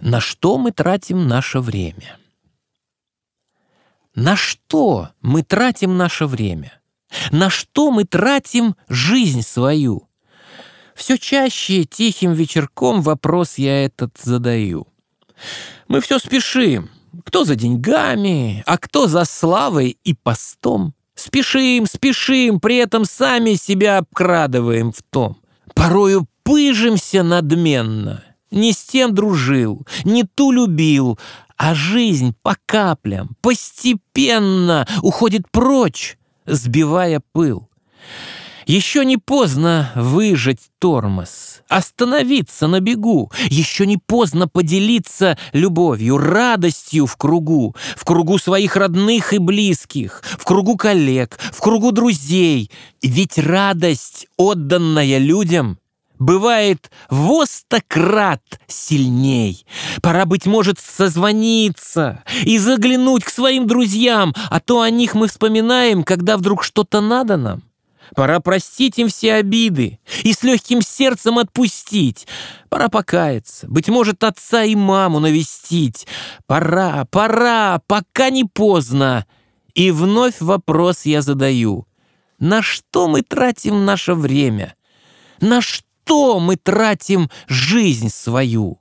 На что мы тратим наше время? На что мы тратим наше время? На что мы тратим жизнь свою? Все чаще тихим вечерком вопрос я этот задаю. Мы все спешим. Кто за деньгами, а кто за славой и постом. Спешим, спешим, при этом сами себя обкрадываем в том. Порою пыжимся надменно. Не с тем дружил, не ту любил, а жизнь по каплям, постепенно уходит прочь, сбивая пыл. Еще не поздно выжать тормоз, остановиться на бегу. Еще не поздно поделиться любовью, радостью в кругу, в кругу своих родных и близких, в кругу коллег, в кругу друзей. Ведь радость, отданная людям, бывает востократ сильней. Пора, быть может, созвониться и заглянуть к своим друзьям, а то о них мы вспоминаем, когда вдруг что-то надо нам. Пора простить им все обиды и с легким сердцем отпустить. Пора покаяться, быть может, отца и маму навестить. Пора, пора, пока не поздно. И вновь вопрос я задаю. На что мы тратим наше время? На что мы тратим жизнь свою?